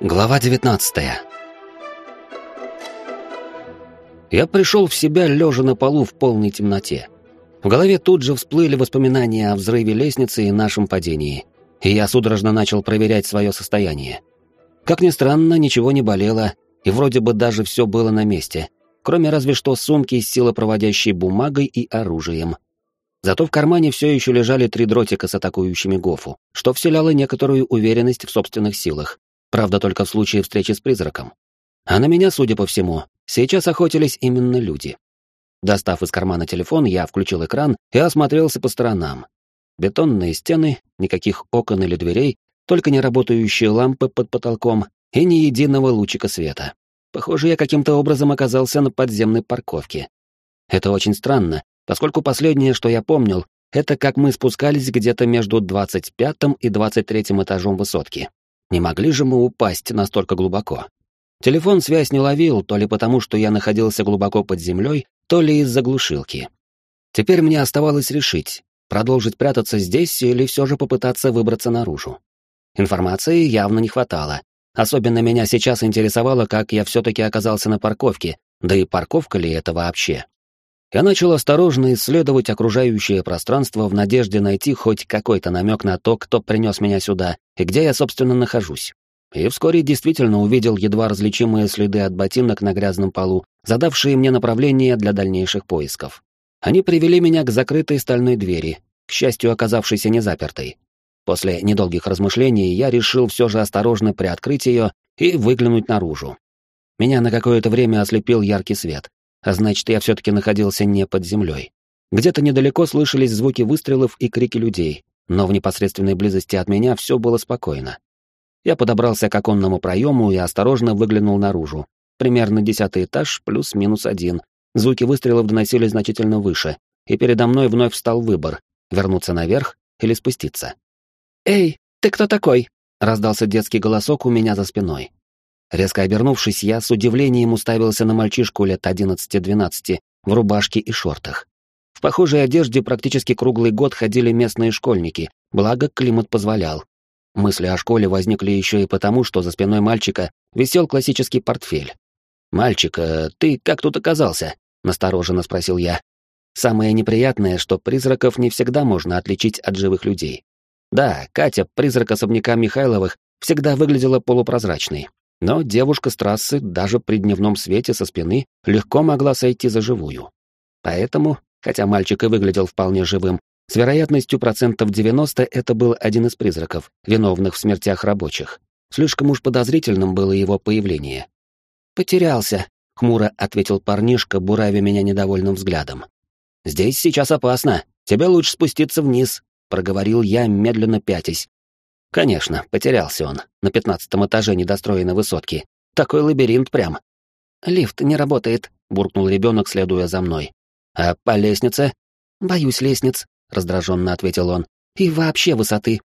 Глава 19 Я пришел в себя, лежа на полу в полной темноте. В голове тут же всплыли воспоминания о взрыве лестницы и нашем падении, и я судорожно начал проверять свое состояние. Как ни странно, ничего не болело, и вроде бы даже все было на месте, кроме разве что сумки с силопроводящей бумагой и оружием. Зато в кармане все еще лежали три дротика с атакующими Гофу, что вселяло некоторую уверенность в собственных силах, Правда, только в случае встречи с призраком. А на меня, судя по всему, сейчас охотились именно люди. Достав из кармана телефон, я включил экран и осмотрелся по сторонам. Бетонные стены, никаких окон или дверей, только неработающие лампы под потолком и ни единого лучика света. Похоже, я каким-то образом оказался на подземной парковке. Это очень странно, поскольку последнее, что я помнил, это как мы спускались где-то между 25 и 23 этажом высотки. Не могли же мы упасть настолько глубоко? Телефон связь не ловил, то ли потому, что я находился глубоко под землей, то ли из-за глушилки. Теперь мне оставалось решить, продолжить прятаться здесь или все же попытаться выбраться наружу. Информации явно не хватало. Особенно меня сейчас интересовало, как я все-таки оказался на парковке, да и парковка ли это вообще. Я начал осторожно исследовать окружающее пространство в надежде найти хоть какой-то намек на то, кто принес меня сюда и где я, собственно, нахожусь. И вскоре действительно увидел едва различимые следы от ботинок на грязном полу, задавшие мне направление для дальнейших поисков. Они привели меня к закрытой стальной двери, к счастью, оказавшейся незапертой. После недолгих размышлений я решил все же осторожно приоткрыть ее и выглянуть наружу. Меня на какое-то время ослепил яркий свет, а значит, я все-таки находился не под землей. Где-то недалеко слышались звуки выстрелов и крики людей, но в непосредственной близости от меня все было спокойно. Я подобрался к оконному проему и осторожно выглянул наружу. Примерно десятый этаж плюс-минус один. Звуки выстрелов доносились значительно выше, и передо мной вновь встал выбор — вернуться наверх или спуститься. «Эй, ты кто такой?» — раздался детский голосок у меня за спиной. Резко обернувшись, я с удивлением уставился на мальчишку лет 11-12 в рубашке и шортах. В похожей одежде практически круглый год ходили местные школьники, благо климат позволял. Мысли о школе возникли еще и потому, что за спиной мальчика висел классический портфель. «Мальчик, э, ты как тут оказался?» — настороженно спросил я. Самое неприятное, что призраков не всегда можно отличить от живых людей. Да, Катя, призрак особняка Михайловых, всегда выглядела полупрозрачной, но девушка с трассы даже при дневном свете со спины легко могла сойти за живую. Поэтому, хотя мальчик и выглядел вполне живым, с вероятностью процентов 90 это был один из призраков, виновных в смертях рабочих. Слишком уж подозрительным было его появление. «Потерялся», — хмуро ответил парнишка, буравя меня недовольным взглядом. «Здесь сейчас опасно. Тебе лучше спуститься вниз», — проговорил я, медленно пятясь, Конечно, потерялся он на пятнадцатом этаже недостроенной высотки. Такой лабиринт прям. Лифт не работает, буркнул ребенок, следуя за мной. А по лестнице? Боюсь лестниц, раздраженно ответил он. И вообще высоты.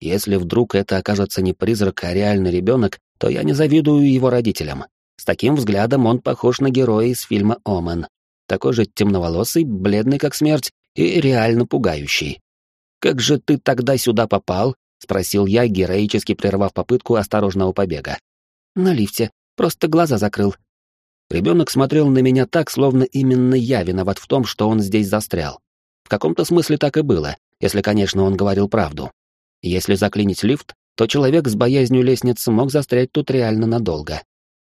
Если вдруг это окажется не призрак, а реальный ребенок, то я не завидую его родителям. С таким взглядом он похож на героя из фильма «Омен». Такой же темноволосый, бледный как смерть и реально пугающий. «Как же ты тогда сюда попал?» — спросил я, героически прервав попытку осторожного побега. «На лифте. Просто глаза закрыл». Ребенок смотрел на меня так, словно именно я виноват в том, что он здесь застрял. В каком-то смысле так и было, если, конечно, он говорил правду. Если заклинить лифт, то человек с боязнью лестницы мог застрять тут реально надолго.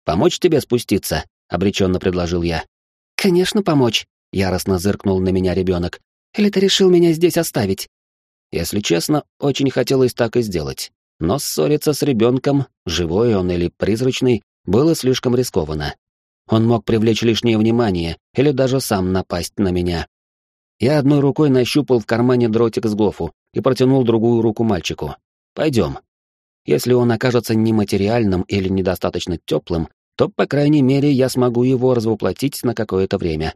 «Помочь тебе спуститься?» — обреченно предложил я. «Конечно, помочь», — яростно зыркнул на меня ребенок. «Или ты решил меня здесь оставить?» Если честно, очень хотелось так и сделать. Но ссориться с ребенком, живой он или призрачный, было слишком рискованно. Он мог привлечь лишнее внимание или даже сам напасть на меня. Я одной рукой нащупал в кармане дротик с гофу и протянул другую руку мальчику. «Пойдем». Если он окажется нематериальным или недостаточно теплым, то, по крайней мере, я смогу его развоплотить на какое-то время.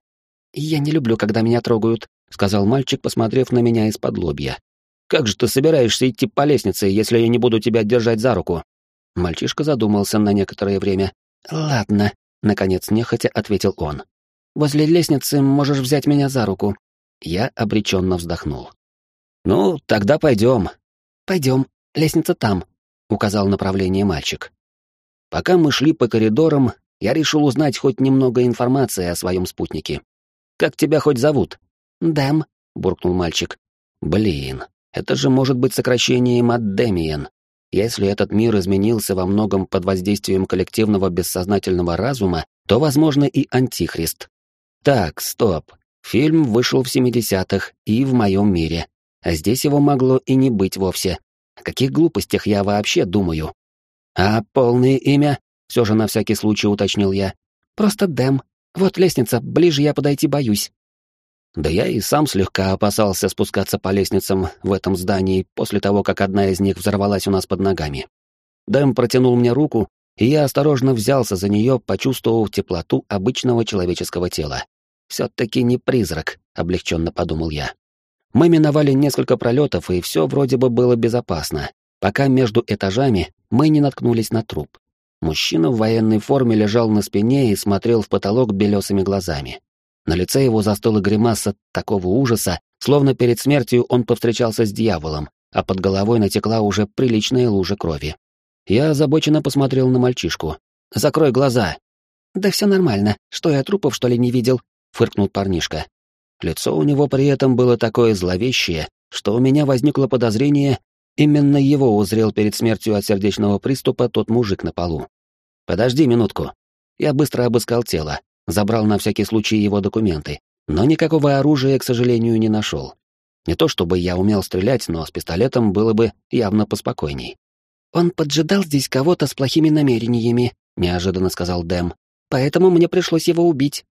«Я не люблю, когда меня трогают», — сказал мальчик, посмотрев на меня из-под лобья. Как же ты собираешься идти по лестнице, если я не буду тебя держать за руку?» Мальчишка задумался на некоторое время. «Ладно», — наконец нехотя ответил он. «Возле лестницы можешь взять меня за руку». Я обреченно вздохнул. «Ну, тогда пойдем». «Пойдем, лестница там», — указал направление мальчик. Пока мы шли по коридорам, я решил узнать хоть немного информации о своем спутнике. «Как тебя хоть зовут?» «Дэм», — буркнул мальчик. «Блин, это же может быть сокращением от Демиен. Если этот мир изменился во многом под воздействием коллективного бессознательного разума, то, возможно, и Антихрист. Так, стоп. Фильм вышел в 70-х и в моем мире. А здесь его могло и не быть вовсе. О каких глупостях я вообще думаю? А полное имя? Все же на всякий случай уточнил я. Просто Дэм. Вот лестница, ближе я подойти боюсь. Да я и сам слегка опасался спускаться по лестницам в этом здании после того, как одна из них взорвалась у нас под ногами. Дэм протянул мне руку, и я осторожно взялся за нее, почувствовав теплоту обычного человеческого тела. Все-таки не призрак, облегченно подумал я. Мы миновали несколько пролетов, и все вроде бы было безопасно, пока между этажами мы не наткнулись на труп. Мужчина в военной форме лежал на спине и смотрел в потолок белесыми глазами. На лице его застыла гримаса такого ужаса, словно перед смертью он повстречался с дьяволом, а под головой натекла уже приличная лужа крови. Я озабоченно посмотрел на мальчишку. «Закрой глаза!» «Да все нормально. Что я трупов, что ли, не видел?» — фыркнул парнишка. Лицо у него при этом было такое зловещее, что у меня возникло подозрение, именно его узрел перед смертью от сердечного приступа тот мужик на полу. «Подожди минутку». Я быстро обыскал тело, забрал на всякий случай его документы, но никакого оружия, к сожалению, не нашел. Не то чтобы я умел стрелять, но с пистолетом было бы явно поспокойней. «Он поджидал здесь кого-то с плохими намерениями», — неожиданно сказал Дэм. «Поэтому мне пришлось его убить».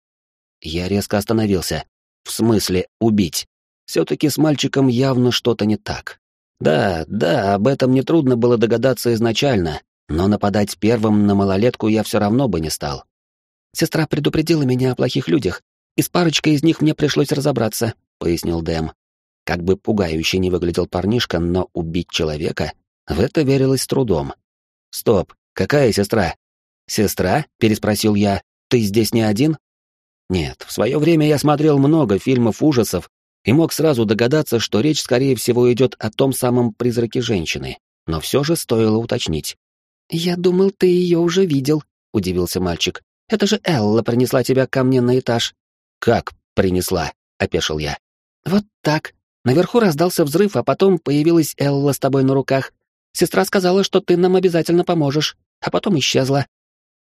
Я резко остановился. В смысле убить? Все-таки с мальчиком явно что-то не так. Да, да, об этом нетрудно было догадаться изначально, но нападать первым на малолетку я все равно бы не стал. Сестра предупредила меня о плохих людях, и с парочкой из них мне пришлось разобраться», — пояснил Дэм. Как бы пугающе не выглядел парнишка, но убить человека — в это верилось с трудом. «Стоп, какая сестра?» «Сестра?» — переспросил я. «Ты здесь не один?» Нет, в свое время я смотрел много фильмов ужасов и мог сразу догадаться, что речь, скорее всего, идет о том самом призраке женщины, но все же стоило уточнить. «Я думал, ты ее уже видел», — удивился мальчик. Это же Элла принесла тебя ко мне на этаж». «Как принесла?» — опешил я. «Вот так. Наверху раздался взрыв, а потом появилась Элла с тобой на руках. Сестра сказала, что ты нам обязательно поможешь, а потом исчезла».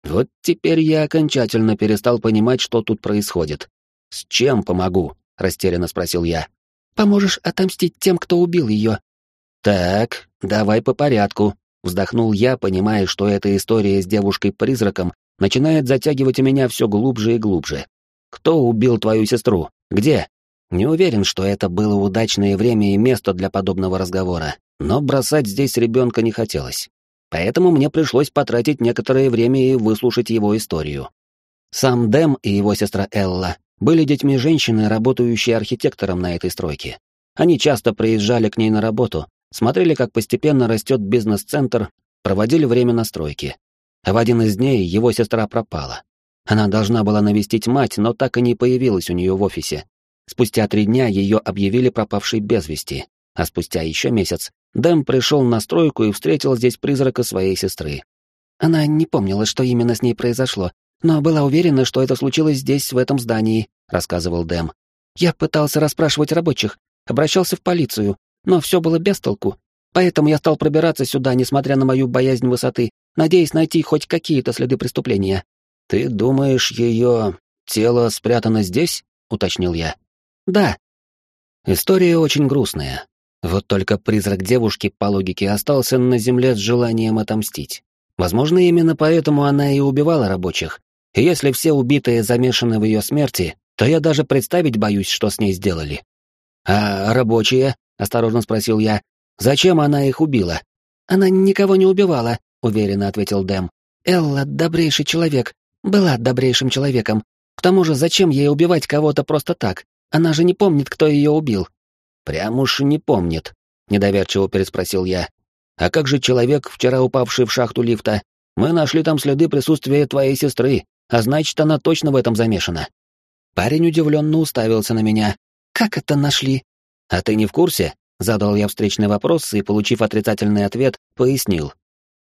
Вот теперь я окончательно перестал понимать, что тут происходит. «С чем помогу?» — растерянно спросил я. «Поможешь отомстить тем, кто убил ее». «Так, давай по порядку», — вздохнул я, понимая, что эта история с девушкой-призраком начинает затягивать меня все глубже и глубже. Кто убил твою сестру? Где? Не уверен, что это было удачное время и место для подобного разговора, но бросать здесь ребенка не хотелось. Поэтому мне пришлось потратить некоторое время и выслушать его историю. Сам Дэм и его сестра Элла были детьми женщины, работающей архитектором на этой стройке. Они часто приезжали к ней на работу, смотрели, как постепенно растет бизнес-центр, проводили время на стройке. А в один из дней его сестра пропала. Она должна была навестить мать, но так и не появилась у нее в офисе. Спустя три дня ее объявили пропавшей без вести, а спустя еще месяц Дэм пришел на стройку и встретил здесь призрака своей сестры. Она не помнила, что именно с ней произошло, но была уверена, что это случилось здесь, в этом здании, рассказывал Дэм. Я пытался расспрашивать рабочих, обращался в полицию, но все было без толку. Поэтому я стал пробираться сюда, несмотря на мою боязнь высоты, надеясь найти хоть какие-то следы преступления. «Ты думаешь, ее тело спрятано здесь?» — уточнил я. «Да». История очень грустная. Вот только призрак девушки, по логике, остался на земле с желанием отомстить. Возможно, именно поэтому она и убивала рабочих. И если все убитые замешаны в ее смерти, то я даже представить боюсь, что с ней сделали. «А рабочие?» — осторожно спросил я. «Зачем она их убила?» «Она никого не убивала», уверенно ответил Дэм. Элла добрейший человек, была добрейшим человеком. К тому же, зачем ей убивать кого-то просто так? Она же не помнит, кто ее убил. Прям уж не помнит, недоверчиво переспросил я. А как же человек, вчера упавший в шахту лифта? Мы нашли там следы присутствия твоей сестры, а значит, она точно в этом замешана. Парень удивленно уставился на меня. Как это нашли? А ты не в курсе? Задал я встречный вопрос и, получив отрицательный ответ, пояснил.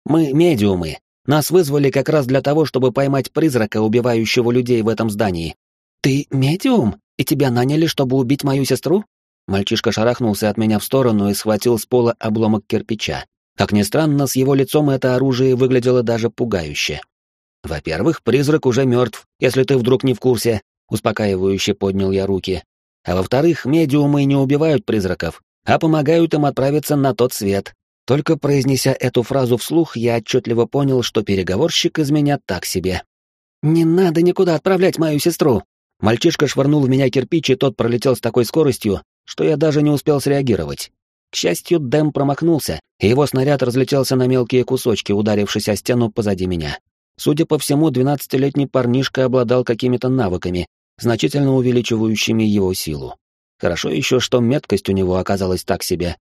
Мы медиумы, Нас вызвали как раз для того, чтобы поймать призрака, убивающего людей в этом здании. Ты медиум? И тебя наняли, чтобы убить мою сестру? Мальчишка шарахнулся от меня в сторону и схватил с пола обломок кирпича. Как ни странно, с его лицом это оружие выглядело даже пугающе. Во-первых, призрак уже мертв, если ты вдруг не в курсе, успокаивающе поднял я руки. А во-вторых, медиумы не убивают призраков, а помогают им отправиться на тот свет. Только произнеся эту фразу вслух, я отчетливо понял, что переговорщик из меня так себе. «Не надо никуда отправлять мою сестру!» Мальчишка швырнул в меня кирпич, и тот пролетел с такой скоростью, что я даже не успел среагировать. К счастью, Дэм промахнулся, и его снаряд разлетелся на мелкие кусочки, ударившись о стену позади меня. Судя по всему, двенадцатилетний парнишка обладал какими-то навыками, значительно увеличивающими его силу. Хорошо еще, что меткость у него оказалась так себе.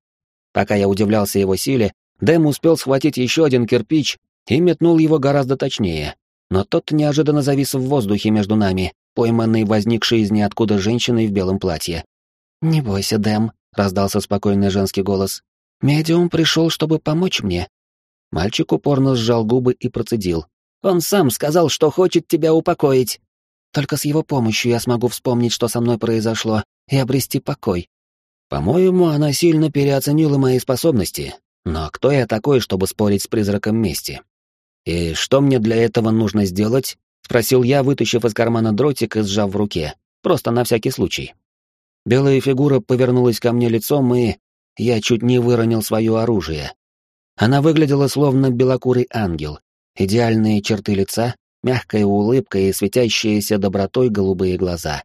Пока я удивлялся его силе, Дэм успел схватить еще один кирпич и метнул его гораздо точнее. Но тот неожиданно завис в воздухе между нами, пойманный возникшей из ниоткуда женщиной в белом платье. «Не бойся, Дэм», — раздался спокойный женский голос. «Медиум пришел, чтобы помочь мне». Мальчик упорно сжал губы и процедил. Он сам сказал, что хочет тебя упокоить. Только с его помощью я смогу вспомнить, что со мной произошло, и обрести покой. По-моему, она сильно переоценила мои способности. Но кто я такой, чтобы спорить с призраком мести? И что мне для этого нужно сделать? Спросил я, вытащив из кармана дротик и сжав в руке. Просто на всякий случай. Белая фигура повернулась ко мне лицом, и я чуть не выронил свое оружие. Она выглядела словно белокурый ангел, Идеальные черты лица, мягкая улыбка и светящиеся добротой голубые глаза.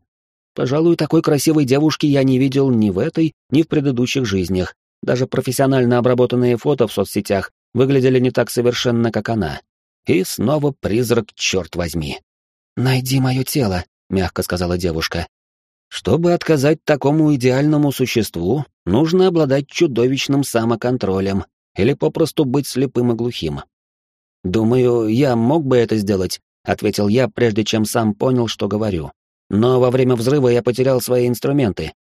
Пожалуй, такой красивой девушки я не видел ни в этой, ни в предыдущих жизнях. Даже профессионально обработанные фото в соцсетях выглядели не так совершенно, как она. И снова призрак, черт возьми. «Найди мое тело», — мягко сказала девушка. Чтобы отказать такому идеальному существу, нужно обладать чудовищным самоконтролем или попросту быть слепым и глухим. «Думаю, я мог бы это сделать», — ответил я, прежде чем сам понял, что говорю. «Но во время взрыва я потерял свои инструменты».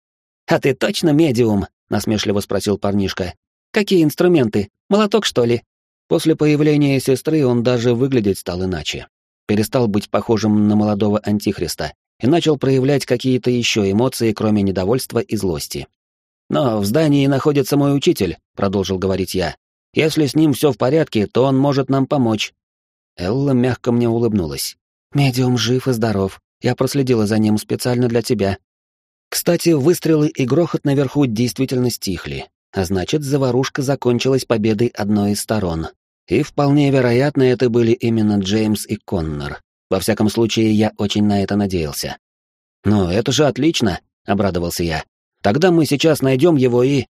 «А ты точно медиум?» — насмешливо спросил парнишка. «Какие инструменты? Молоток, что ли?» После появления сестры он даже выглядеть стал иначе. Перестал быть похожим на молодого антихриста и начал проявлять какие-то еще эмоции, кроме недовольства и злости. «Но в здании находится мой учитель», — продолжил говорить я. Если с ним все в порядке, то он может нам помочь». Элла мягко мне улыбнулась. «Медиум жив и здоров. Я проследила за ним специально для тебя». Кстати, выстрелы и грохот наверху действительно стихли, а значит, заварушка закончилась победой одной из сторон. И вполне вероятно, это были именно Джеймс и Коннор. Во всяком случае, я очень на это надеялся. «Ну, это же отлично!» — обрадовался я. «Тогда мы сейчас найдем его и...»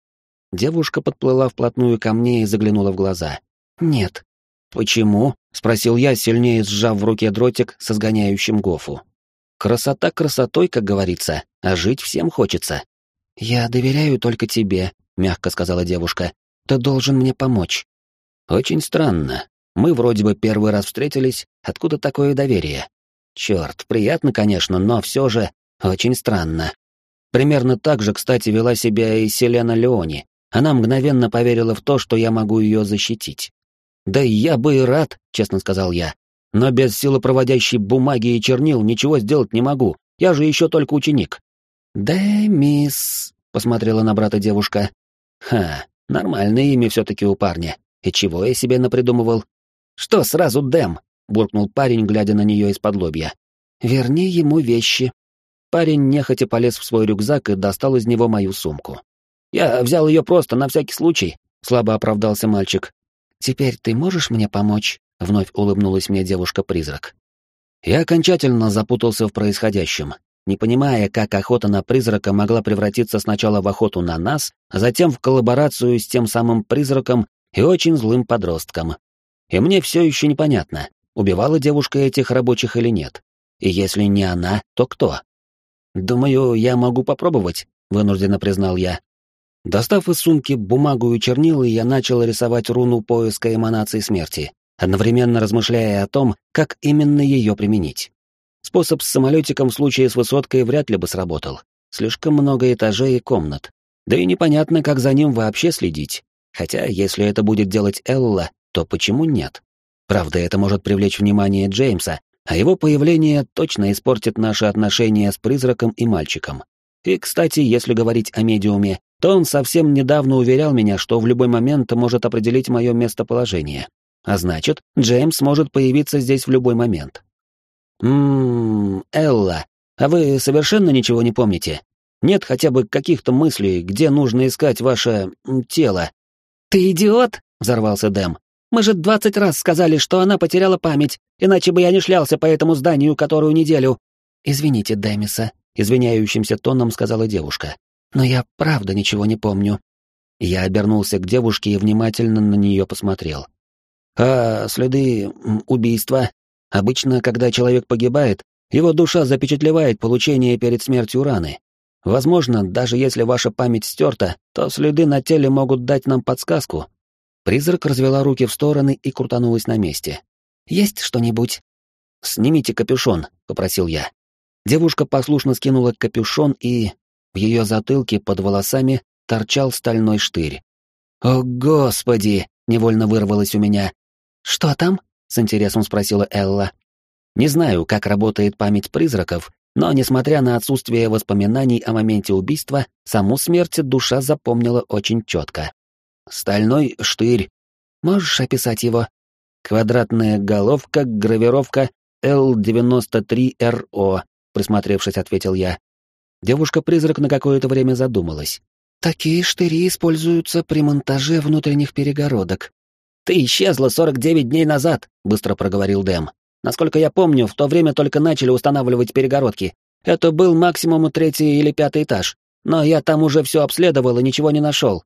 Девушка подплыла вплотную ко мне и заглянула в глаза. «Нет». «Почему?» — спросил я, сильнее сжав в руке дротик с изгоняющим Гофу. «Красота красотой, как говорится, а жить всем хочется». «Я доверяю только тебе», — мягко сказала девушка. «Ты должен мне помочь». «Очень странно. Мы вроде бы первый раз встретились. Откуда такое доверие? Черт, приятно, конечно, но все же очень странно. Примерно так же, кстати, вела себя и Селена Леони, она мгновенно поверила в то, что я могу ее защитить. «Да я бы и рад», — честно сказал я. «Но без силопроводящей бумаги и чернил ничего сделать не могу. Я же еще только ученик». «Да, мисс», — посмотрела на брата девушка. «Ха, нормальное имя все-таки у парня. И чего я себе напридумывал?» «Что сразу Дэм?» — буркнул парень, глядя на нее из-под лобья. «Верни ему вещи». Парень нехотя полез в свой рюкзак и достал из него мою сумку. Я взял ее просто на всякий случай, слабо оправдался мальчик. Теперь ты можешь мне помочь? Вновь улыбнулась мне девушка-призрак. Я окончательно запутался в происходящем, не понимая, как охота на призрака могла превратиться сначала в охоту на нас, а затем в коллаборацию с тем самым призраком и очень злым подростком. И мне все еще непонятно, убивала девушка этих рабочих или нет. И если не она, то кто? Думаю, я могу попробовать, вынужденно признал я. Достав из сумки бумагу и чернила, я начал рисовать руну поиска эманации смерти, одновременно размышляя о том, как именно ее применить. Способ с самолетиком в случае с высоткой вряд ли бы сработал. Слишком много этажей и комнат. Да и непонятно, как за ним вообще следить. Хотя, если это будет делать Элла, то почему нет? Правда, это может привлечь внимание Джеймса, а его появление точно испортит наши отношения с призраком и мальчиком. И, кстати, если говорить о медиуме, то он совсем недавно уверял меня, что в любой момент может определить мое местоположение. А значит, Джеймс может появиться здесь в любой момент. Ммм, Элла, а вы совершенно ничего не помните? Нет хотя бы каких-то мыслей, где нужно искать ваше тело? Ты идиот? взорвался Дэм. Мы же двадцать раз сказали, что она потеряла память, иначе бы я не шлялся по этому зданию которую неделю. Извините, Дэмиса, извиняющимся тоном сказала девушка. Но я правда ничего не помню. Я обернулся к девушке и внимательно на нее посмотрел. А следы убийства? Обычно, когда человек погибает, его душа запечатлевает получение перед смертью раны. Возможно, даже если ваша память стерта, то следы на теле могут дать нам подсказку, Призрак развела руки в стороны и крутанулась на месте. «Есть что-нибудь?» «Снимите капюшон», — попросил я. Девушка послушно скинула капюшон, и в ее затылке под волосами торчал стальной штырь. «О, Господи!» — невольно вырвалось у меня. «Что там?» — с интересом спросила Элла. Не знаю, как работает память призраков, но, несмотря на отсутствие воспоминаний о моменте убийства, саму смерть душа запомнила очень четко. Стальной штырь. Можешь описать его? Квадратная головка, гравировка Л-93РО, присмотревшись, ответил я. Девушка-призрак на какое-то время задумалась. Такие штыри используются при монтаже внутренних перегородок. Ты исчезла 49 дней назад, быстро проговорил Дэм. Насколько я помню, в то время только начали устанавливать перегородки. Это был максимум третий или пятый этаж. Но я там уже все обследовал и ничего не нашел.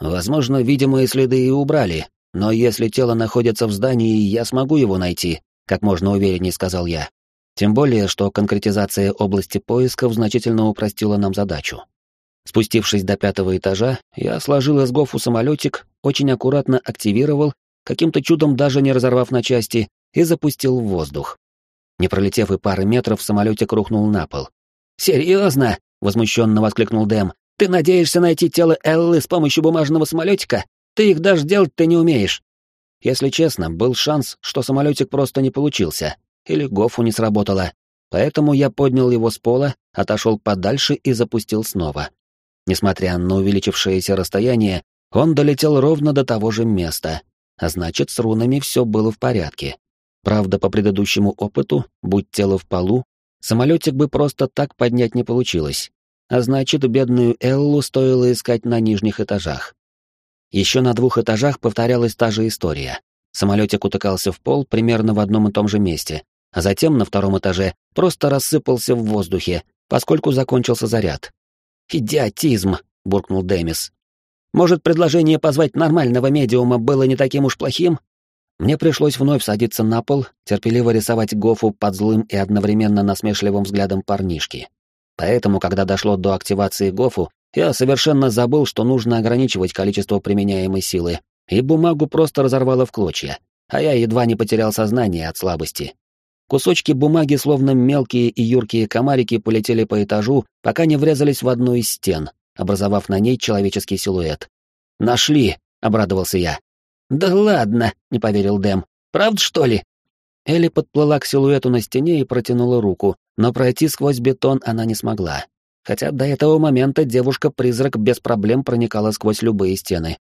Возможно, видимые следы и убрали, но если тело находится в здании, я смогу его найти, как можно увереннее сказал я. Тем более, что конкретизация области поисков значительно упростила нам задачу. Спустившись до пятого этажа, я сложил из гофу самолетик, очень аккуратно активировал, каким-то чудом даже не разорвав на части, и запустил в воздух. Не пролетев и пары метров, самолетик рухнул на пол. «Серьезно?» — возмущенно воскликнул Дэм. Ты надеешься найти тело Эллы с помощью бумажного самолетика? Ты их даже делать-то не умеешь. Если честно, был шанс, что самолетик просто не получился, или Гофу не сработало. Поэтому я поднял его с пола, отошел подальше и запустил снова. Несмотря на увеличившееся расстояние, он долетел ровно до того же места, а значит, с рунами все было в порядке. Правда, по предыдущему опыту, будь тело в полу, самолетик бы просто так поднять не получилось, а значит, бедную Эллу стоило искать на нижних этажах. Еще на двух этажах повторялась та же история. Самолетик утыкался в пол примерно в одном и том же месте, а затем на втором этаже просто рассыпался в воздухе, поскольку закончился заряд. «Идиотизм!» — буркнул Дэмис. «Может, предложение позвать нормального медиума было не таким уж плохим?» Мне пришлось вновь садиться на пол, терпеливо рисовать Гофу под злым и одновременно насмешливым взглядом парнишки. Поэтому, когда дошло до активации Гофу, я совершенно забыл, что нужно ограничивать количество применяемой силы, и бумагу просто разорвало в клочья, а я едва не потерял сознание от слабости. Кусочки бумаги, словно мелкие и юркие комарики, полетели по этажу, пока не врезались в одну из стен, образовав на ней человеческий силуэт. «Нашли!» — обрадовался я. «Да ладно!» — не поверил Дэм. «Правда, что ли?» Элли подплыла к силуэту на стене и протянула руку, но пройти сквозь бетон она не смогла. Хотя до этого момента девушка-призрак без проблем проникала сквозь любые стены.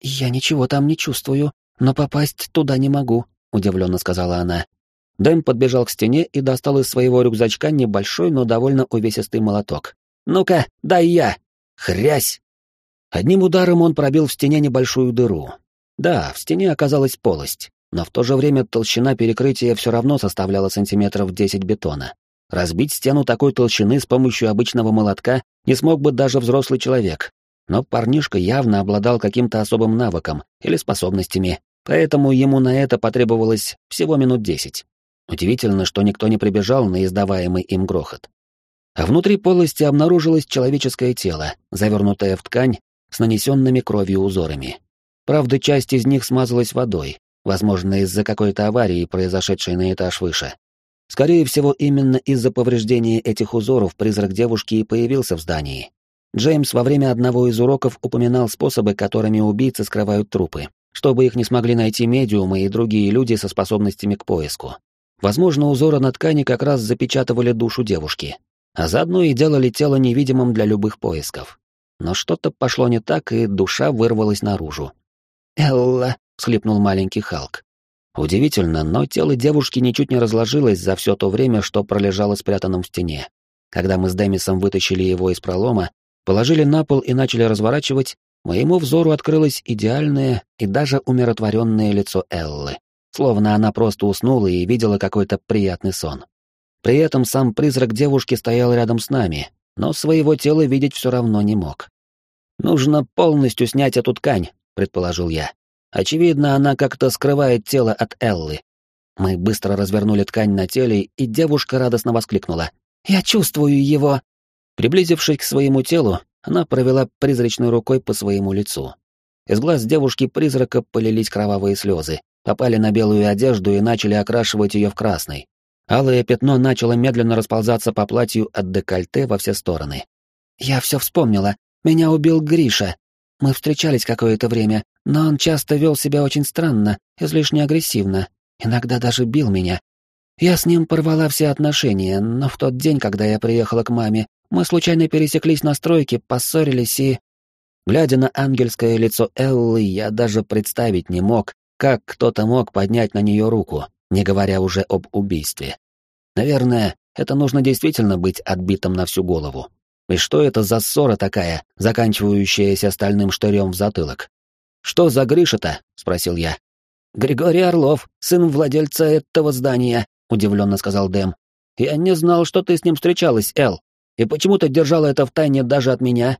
«Я ничего там не чувствую, но попасть туда не могу», — удивленно сказала она. Дэм подбежал к стене и достал из своего рюкзачка небольшой, но довольно увесистый молоток. «Ну-ка, дай я!» «Хрясь!» Одним ударом он пробил в стене небольшую дыру. Да, в стене оказалась полость но в то же время толщина перекрытия все равно составляла сантиметров 10 бетона. Разбить стену такой толщины с помощью обычного молотка не смог бы даже взрослый человек. Но парнишка явно обладал каким-то особым навыком или способностями, поэтому ему на это потребовалось всего минут десять. Удивительно, что никто не прибежал на издаваемый им грохот. А внутри полости обнаружилось человеческое тело, завернутое в ткань с нанесенными кровью узорами. Правда, часть из них смазалась водой, возможно, из-за какой-то аварии, произошедшей на этаж выше. Скорее всего, именно из-за повреждения этих узоров призрак девушки и появился в здании. Джеймс во время одного из уроков упоминал способы, которыми убийцы скрывают трупы. чтобы их не смогли найти медиумы и другие люди со способностями к поиску. Возможно, узоры на ткани как раз запечатывали душу девушки, а заодно и делали тело невидимым для любых поисков. Но что-то пошло не так, и душа вырвалась наружу. «Элла!» — схлипнул маленький Халк. Удивительно, но тело девушки ничуть не разложилось за все то время, что пролежало спрятанным в стене. Когда мы с Демисом вытащили его из пролома, положили на пол и начали разворачивать, моему взору открылось идеальное и даже умиротворенное лицо Эллы, словно она просто уснула и видела какой-то приятный сон. При этом сам призрак девушки стоял рядом с нами, но своего тела видеть все равно не мог. «Нужно полностью снять эту ткань», — предположил я. Очевидно, она как-то скрывает тело от Эллы. Мы быстро развернули ткань на теле, и девушка радостно воскликнула. «Я чувствую его!» Приблизившись к своему телу, она провела призрачной рукой по своему лицу. Из глаз девушки-призрака полились кровавые слезы, попали на белую одежду и начали окрашивать ее в красный. Алое пятно начало медленно расползаться по платью от декольте во все стороны. «Я все вспомнила. Меня убил Гриша. Мы встречались какое-то время, но он часто вел себя очень странно, излишне агрессивно, иногда даже бил меня. Я с ним порвала все отношения, но в тот день, когда я приехала к маме, мы случайно пересеклись на стройке, поссорились и... Глядя на ангельское лицо Эллы, я даже представить не мог, как кто-то мог поднять на нее руку, не говоря уже об убийстве. Наверное, это нужно действительно быть отбитым на всю голову. И что это за ссора такая, заканчивающаяся стальным штырем в затылок? «Что за Гриша-то?» — спросил я. «Григорий Орлов, сын владельца этого здания», — удивленно сказал Дэм. «Я не знал, что ты с ним встречалась, Эл. И почему ты держала это в тайне даже от меня?»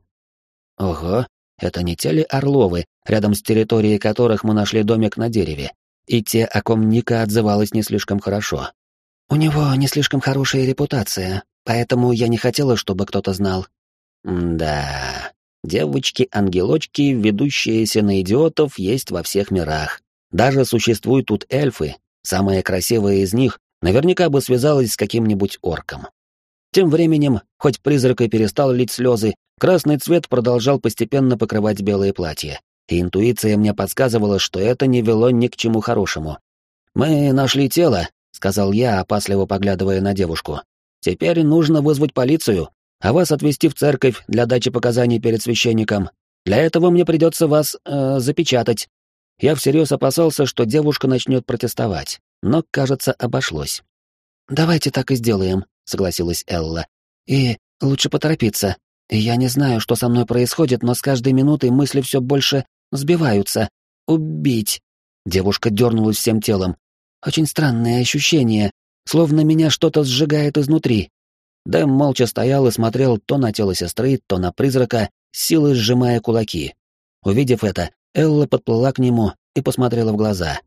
«Ого, это не те ли Орловы, рядом с территорией которых мы нашли домик на дереве, и те, о ком Ника отзывалась не слишком хорошо?» «У него не слишком хорошая репутация, Поэтому я не хотела, чтобы кто-то знал. да, девочки-ангелочки, ведущиеся на идиотов, есть во всех мирах. Даже существуют тут эльфы, самая красивая из них наверняка бы связалась с каким-нибудь орком. Тем временем, хоть призрак и перестал лить слезы, красный цвет продолжал постепенно покрывать белое платье, и интуиция мне подсказывала, что это не вело ни к чему хорошему. «Мы нашли тело», — сказал я, опасливо поглядывая на девушку. Теперь нужно вызвать полицию, а вас отвезти в церковь для дачи показаний перед священником. Для этого мне придется вас э, запечатать. Я всерьез опасался, что девушка начнет протестовать, но, кажется, обошлось. «Давайте так и сделаем», — согласилась Элла. «И лучше поторопиться. Я не знаю, что со мной происходит, но с каждой минутой мысли все больше сбиваются. Убить!» Девушка дернулась всем телом. «Очень странное ощущение, словно меня что-то сжигает изнутри. Дэм молча стоял и смотрел то на тело сестры, то на призрака, силой сжимая кулаки. Увидев это, Элла подплыла к нему и посмотрела в глаза.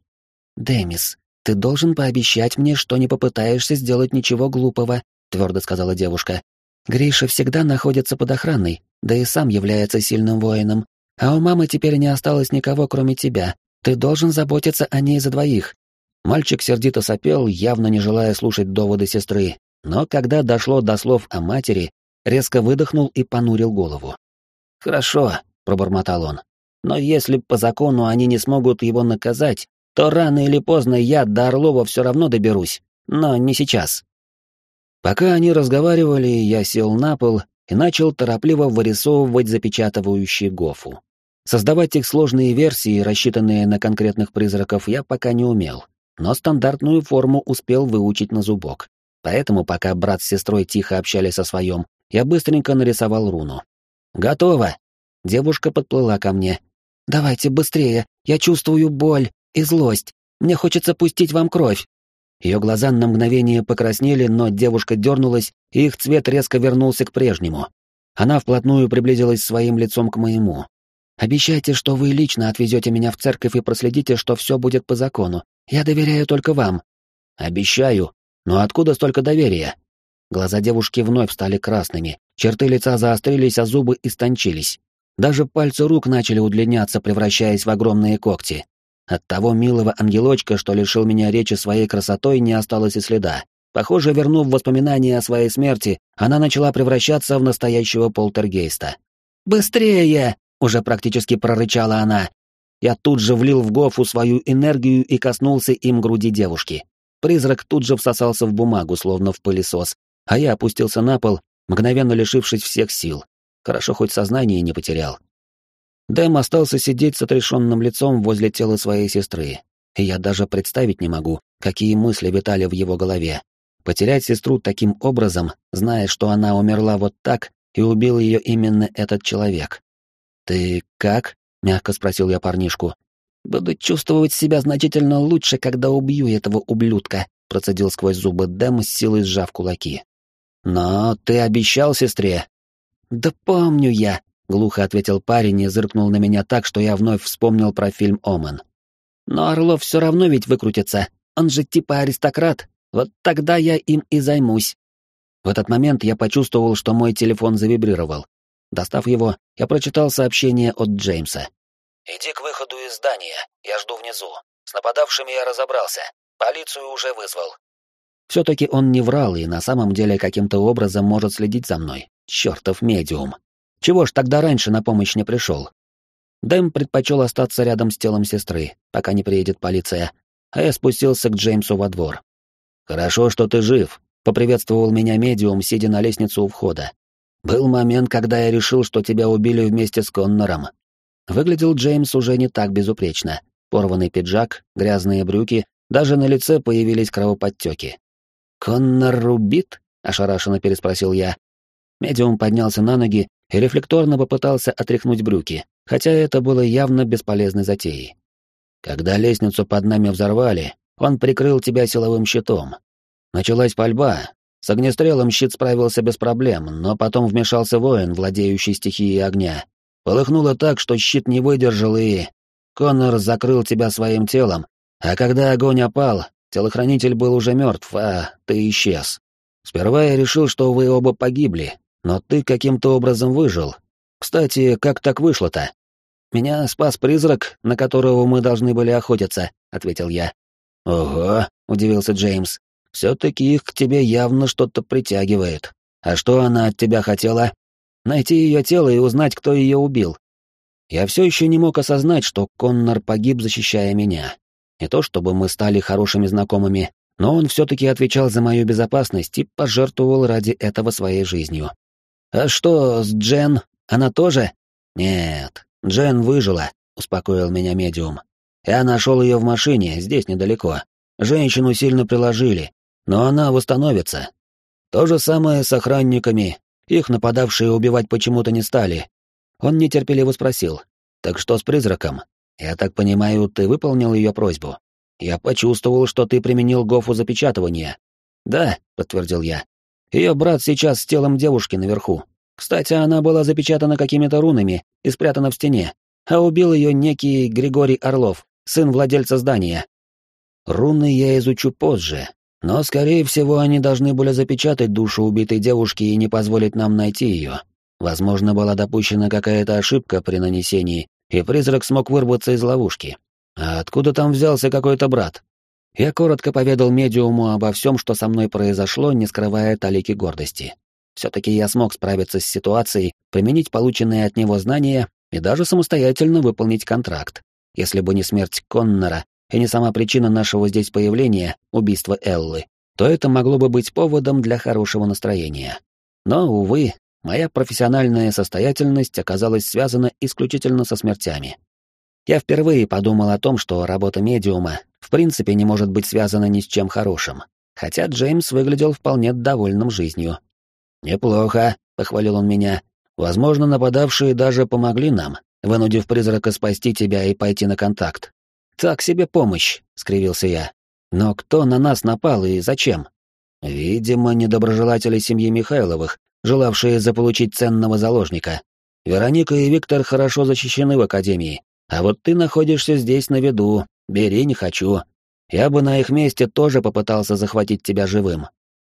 «Дэмис, ты должен пообещать мне, что не попытаешься сделать ничего глупого», — твердо сказала девушка. «Гриша всегда находится под охраной, да и сам является сильным воином. А у мамы теперь не осталось никого, кроме тебя. Ты должен заботиться о ней за двоих. Мальчик сердито сопел, явно не желая слушать доводы сестры, но когда дошло до слов о матери, резко выдохнул и понурил голову. «Хорошо», — пробормотал он, — «но если по закону они не смогут его наказать, то рано или поздно я до Орлова все равно доберусь, но не сейчас». Пока они разговаривали, я сел на пол и начал торопливо вырисовывать запечатывающий гофу. Создавать их сложные версии, рассчитанные на конкретных призраков, я пока не умел но стандартную форму успел выучить на зубок. Поэтому, пока брат с сестрой тихо общались о своем, я быстренько нарисовал руну. «Готово!» Девушка подплыла ко мне. «Давайте быстрее, я чувствую боль и злость. Мне хочется пустить вам кровь». Ее глаза на мгновение покраснели, но девушка дернулась, и их цвет резко вернулся к прежнему. Она вплотную приблизилась своим лицом к моему. «Обещайте, что вы лично отвезете меня в церковь и проследите, что все будет по закону. Я доверяю только вам. Обещаю. Но откуда столько доверия? Глаза девушки вновь стали красными, черты лица заострились, а зубы истончились. Даже пальцы рук начали удлиняться, превращаясь в огромные когти. От того милого ангелочка, что лишил меня речи своей красотой, не осталось и следа. Похоже, вернув воспоминания о своей смерти, она начала превращаться в настоящего полтергейста. «Быстрее!» — уже практически прорычала она. Я тут же влил в Гофу свою энергию и коснулся им груди девушки. Призрак тут же всосался в бумагу, словно в пылесос, а я опустился на пол, мгновенно лишившись всех сил. Хорошо хоть сознание не потерял. Дэм остался сидеть с отрешенным лицом возле тела своей сестры, и я даже представить не могу, какие мысли витали в его голове. Потерять сестру таким образом, зная, что она умерла вот так, и убил ее именно этот человек. «Ты как?» — мягко спросил я парнишку. «Буду чувствовать себя значительно лучше, когда убью этого ублюдка», — процедил сквозь зубы Дэм с силой сжав кулаки. «Но ты обещал сестре». «Да помню я», — глухо ответил парень и зыркнул на меня так, что я вновь вспомнил про фильм «Омен». «Но Орлов все равно ведь выкрутится. Он же типа аристократ. Вот тогда я им и займусь». В этот момент я почувствовал, что мой телефон завибрировал. Достав его, я прочитал сообщение от Джеймса. «Иди к выходу из здания. Я жду внизу. С нападавшими я разобрался. Полицию уже вызвал». Все-таки он не врал и на самом деле каким-то образом может следить за мной. Чертов медиум. Чего ж тогда раньше на помощь не пришел? Дэм предпочел остаться рядом с телом сестры, пока не приедет полиция, а я спустился к Джеймсу во двор. «Хорошо, что ты жив», — поприветствовал меня медиум, сидя на лестнице у входа. «Был момент, когда я решил, что тебя убили вместе с Коннором». Выглядел Джеймс уже не так безупречно. Порванный пиджак, грязные брюки, даже на лице появились кровоподтеки. «Коннор убит?» — ошарашенно переспросил я. Медиум поднялся на ноги и рефлекторно попытался отряхнуть брюки, хотя это было явно бесполезной затеей. Когда лестницу под нами взорвали, он прикрыл тебя силовым щитом. Началась пальба. С огнестрелом щит справился без проблем, но потом вмешался воин, владеющий стихией огня. Полыхнуло так, что щит не выдержал и... Коннор закрыл тебя своим телом, а когда огонь опал, телохранитель был уже мертв, а ты исчез. Сперва я решил, что вы оба погибли, но ты каким-то образом выжил. Кстати, как так вышло-то? Меня спас призрак, на которого мы должны были охотиться, ответил я. Ого, удивился Джеймс. Все-таки их к тебе явно что-то притягивает. А что она от тебя хотела? Найти ее тело и узнать, кто ее убил. Я все еще не мог осознать, что Коннор погиб, защищая меня. Не то чтобы мы стали хорошими знакомыми, но он все-таки отвечал за мою безопасность и пожертвовал ради этого своей жизнью. «А что с Джен? Она тоже?» «Нет, Джен выжила», — успокоил меня медиум. «Я нашел ее в машине, здесь недалеко. Женщину сильно приложили, но она восстановится. То же самое с охранниками. Их нападавшие убивать почему-то не стали». Он нетерпеливо спросил. «Так что с призраком? Я так понимаю, ты выполнил ее просьбу? Я почувствовал, что ты применил гофу запечатывания». «Да», — подтвердил я. Ее брат сейчас с телом девушки наверху. Кстати, она была запечатана какими-то рунами и спрятана в стене, а убил ее некий Григорий Орлов, сын владельца здания. Руны я изучу позже, но, скорее всего, они должны были запечатать душу убитой девушки и не позволить нам найти ее. Возможно, была допущена какая-то ошибка при нанесении, и призрак смог вырваться из ловушки. А откуда там взялся какой-то брат? Я коротко поведал медиуму обо всем, что со мной произошло, не скрывая талики гордости. Все-таки я смог справиться с ситуацией, применить полученные от него знания и даже самостоятельно выполнить контракт. Если бы не смерть Коннора и не сама причина нашего здесь появления, убийство Эллы, то это могло бы быть поводом для хорошего настроения. Но, увы, моя профессиональная состоятельность оказалась связана исключительно со смертями. Я впервые подумал о том, что работа медиума в принципе не может быть связана ни с чем хорошим, хотя Джеймс выглядел вполне довольным жизнью. «Неплохо», — похвалил он меня. «Возможно, нападавшие даже помогли нам, вынудив призрака спасти тебя и пойти на контакт». «Так себе помощь», — скривился я. «Но кто на нас напал и зачем?» «Видимо, недоброжелатели семьи Михайловых, желавшие заполучить ценного заложника. Вероника и Виктор хорошо защищены в Академии, а вот ты находишься здесь на виду, бери не хочу. Я бы на их месте тоже попытался захватить тебя живым.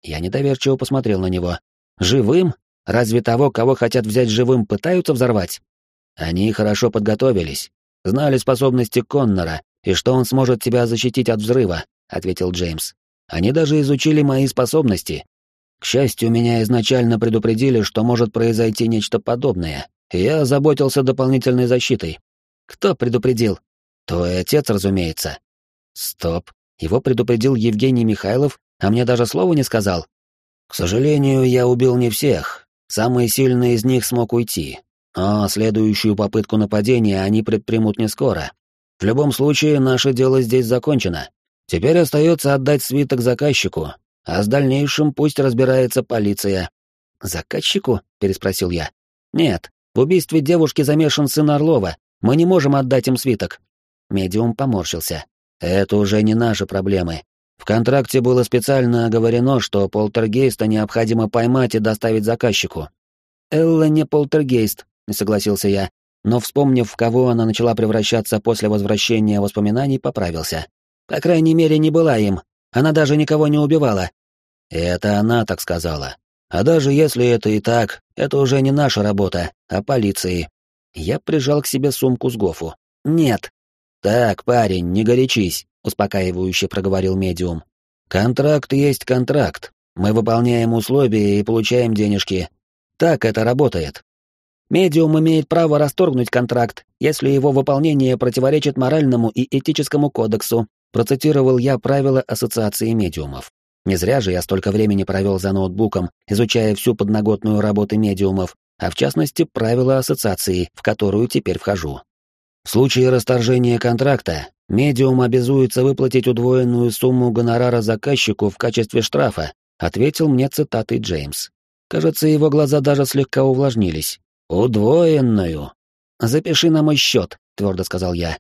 Я недоверчиво посмотрел на него. Живым? Разве того, кого хотят взять живым, пытаются взорвать? Они хорошо подготовились, знали способности Коннора и что он сможет тебя защитить от взрыва, ответил Джеймс. Они даже изучили мои способности. К счастью, меня изначально предупредили, что может произойти нечто подобное, и я заботился дополнительной защитой. «Кто предупредил?» Твой отец, разумеется. Стоп. Его предупредил Евгений Михайлов, а мне даже слова не сказал. К сожалению, я убил не всех. Самый сильный из них смог уйти. А следующую попытку нападения они предпримут не скоро. В любом случае, наше дело здесь закончено. Теперь остается отдать свиток заказчику, а с дальнейшим пусть разбирается полиция. «Заказчику?» — переспросил я. «Нет, в убийстве девушки замешан сын Орлова. Мы не можем отдать им свиток». Медиум поморщился. «Это уже не наши проблемы. В контракте было специально оговорено, что полтергейста необходимо поймать и доставить заказчику». «Элла не полтергейст», — не согласился я, но, вспомнив, в кого она начала превращаться после возвращения воспоминаний, поправился. По крайней мере, не была им. Она даже никого не убивала. Это она так сказала. А даже если это и так, это уже не наша работа, а полиции. Я прижал к себе сумку с гофу. Нет. Так, парень, не горячись, успокаивающе проговорил медиум. Контракт есть контракт. Мы выполняем условия и получаем денежки. Так это работает. Медиум имеет право расторгнуть контракт, если его выполнение противоречит моральному и этическому кодексу, процитировал я правила Ассоциации медиумов. Не зря же я столько времени провел за ноутбуком, изучая всю подноготную работы медиумов, а в частности правила Ассоциации, в которую теперь вхожу. В случае расторжения контракта, медиум обязуется выплатить удвоенную сумму гонорара заказчику в качестве штрафа, ответил мне цитатой Джеймс. Кажется, его глаза даже слегка увлажнились. «Удвоенную!» «Запиши на мой счет», — твердо сказал я.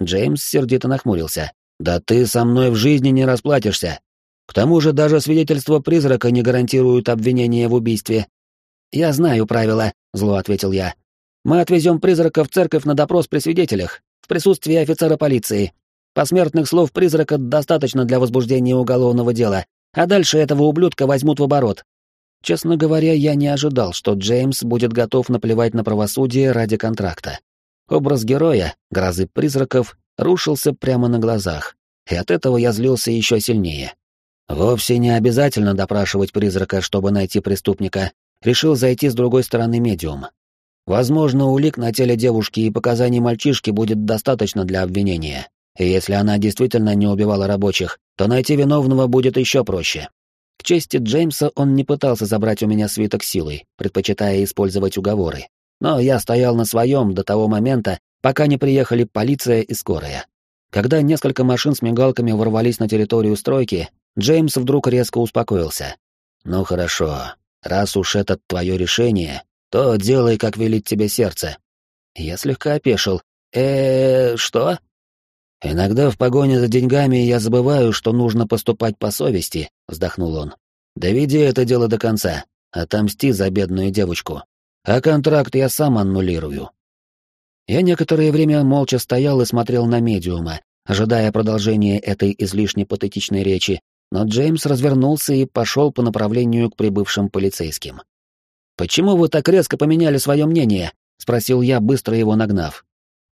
Джеймс сердито нахмурился. «Да ты со мной в жизни не расплатишься. К тому же даже свидетельство призрака не гарантирует обвинение в убийстве». «Я знаю правила», — зло ответил я. «Мы отвезем призрака в церковь на допрос при свидетелях, в присутствии офицера полиции. Посмертных слов призрака достаточно для возбуждения уголовного дела, а дальше этого ублюдка возьмут в оборот. Честно говоря, я не ожидал, что Джеймс будет готов наплевать на правосудие ради контракта. Образ героя, грозы призраков, рушился прямо на глазах, и от этого я злился еще сильнее. Вовсе не обязательно допрашивать призрака, чтобы найти преступника. Решил зайти с другой стороны медиум. Возможно, улик на теле девушки и показаний мальчишки будет достаточно для обвинения. И если она действительно не убивала рабочих, то найти виновного будет еще проще. К чести Джеймса он не пытался забрать у меня свиток силой, предпочитая использовать уговоры. Но я стоял на своем до того момента, пока не приехали полиция и скорая. Когда несколько машин с мигалками ворвались на территорию стройки, Джеймс вдруг резко успокоился. «Ну хорошо, раз уж это твое решение, то делай, как велит тебе сердце». Я слегка опешил. э что?» «Иногда в погоне за деньгами я забываю, что нужно поступать по совести», — вздохнул он. «Доведи это дело до конца, отомсти за бедную девочку. А контракт я сам аннулирую». Я некоторое время молча стоял и смотрел на медиума, ожидая продолжения этой излишне патетичной речи, но Джеймс развернулся и пошел по направлению к прибывшим полицейским. «Почему вы так резко поменяли свое мнение?» — спросил я, быстро его нагнав.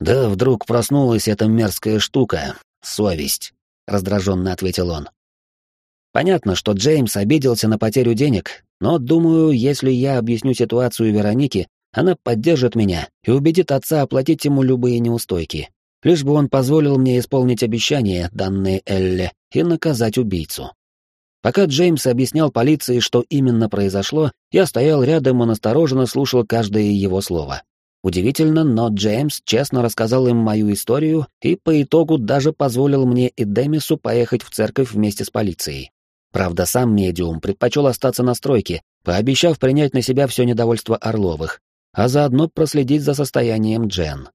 «Да вдруг проснулась эта мерзкая штука, совесть», — раздраженно ответил он. Понятно, что Джеймс обиделся на потерю денег, но, думаю, если я объясню ситуацию Веронике, она поддержит меня и убедит отца оплатить ему любые неустойки, лишь бы он позволил мне исполнить обещание, данное Элле, и наказать убийцу. Пока Джеймс объяснял полиции, что именно произошло, я стоял рядом и настороженно слушал каждое его слово. Удивительно, но Джеймс честно рассказал им мою историю и по итогу даже позволил мне и Демису поехать в церковь вместе с полицией. Правда, сам медиум предпочел остаться на стройке, пообещав принять на себя все недовольство Орловых, а заодно проследить за состоянием Джен.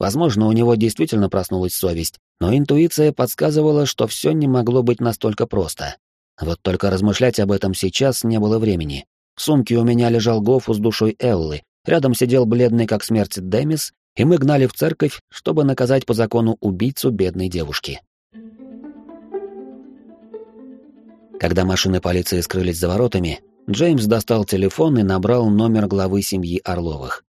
Возможно, у него действительно проснулась совесть, но интуиция подсказывала, что все не могло быть настолько просто. Вот только размышлять об этом сейчас не было времени. В сумке у меня лежал гофу с душой Эллы, Рядом сидел бледный как смерть Демис, и мы гнали в церковь, чтобы наказать по закону убийцу бедной девушки. Когда машины полиции скрылись за воротами, Джеймс достал телефон и набрал номер главы семьи Орловых.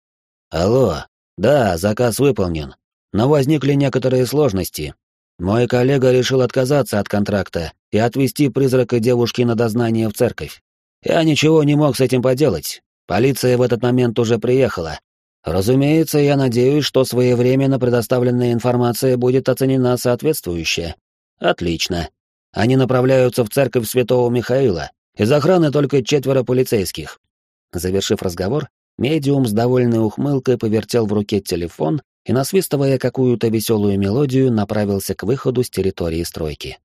«Алло, да, заказ выполнен, но возникли некоторые сложности. Мой коллега решил отказаться от контракта и отвезти призрака девушки на дознание в церковь. Я ничего не мог с этим поделать, Полиция в этот момент уже приехала. Разумеется, я надеюсь, что своевременно предоставленная информация будет оценена соответствующе. Отлично. Они направляются в церковь Святого Михаила. Из охраны только четверо полицейских. Завершив разговор, медиум с довольной ухмылкой повертел в руке телефон и, насвистывая какую-то веселую мелодию, направился к выходу с территории стройки.